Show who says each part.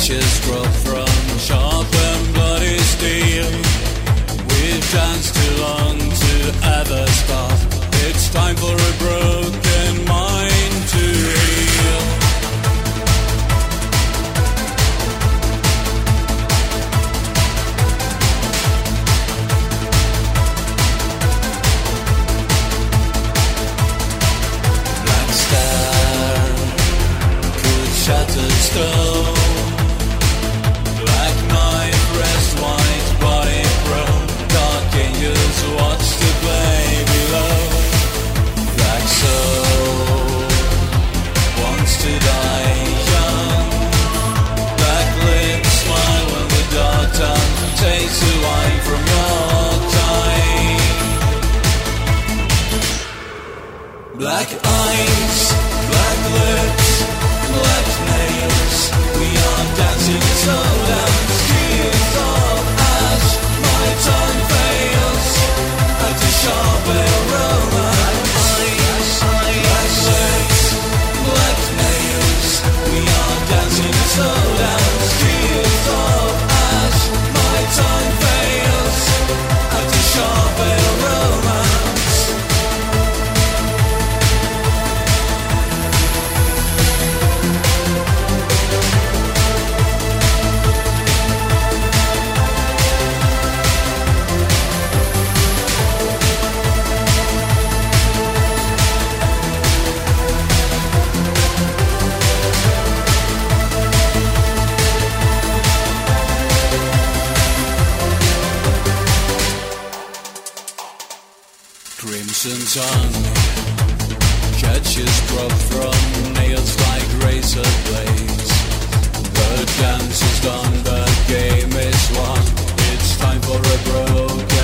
Speaker 1: Catches
Speaker 2: grow from sharpened bloody steel. We've danced too long to ever stop. It's time for a broken mind to heal. Black star could shatter stone. soul tongue. catches drop from nails like razor blades. The dance is done, the game is won. It's time for a broken.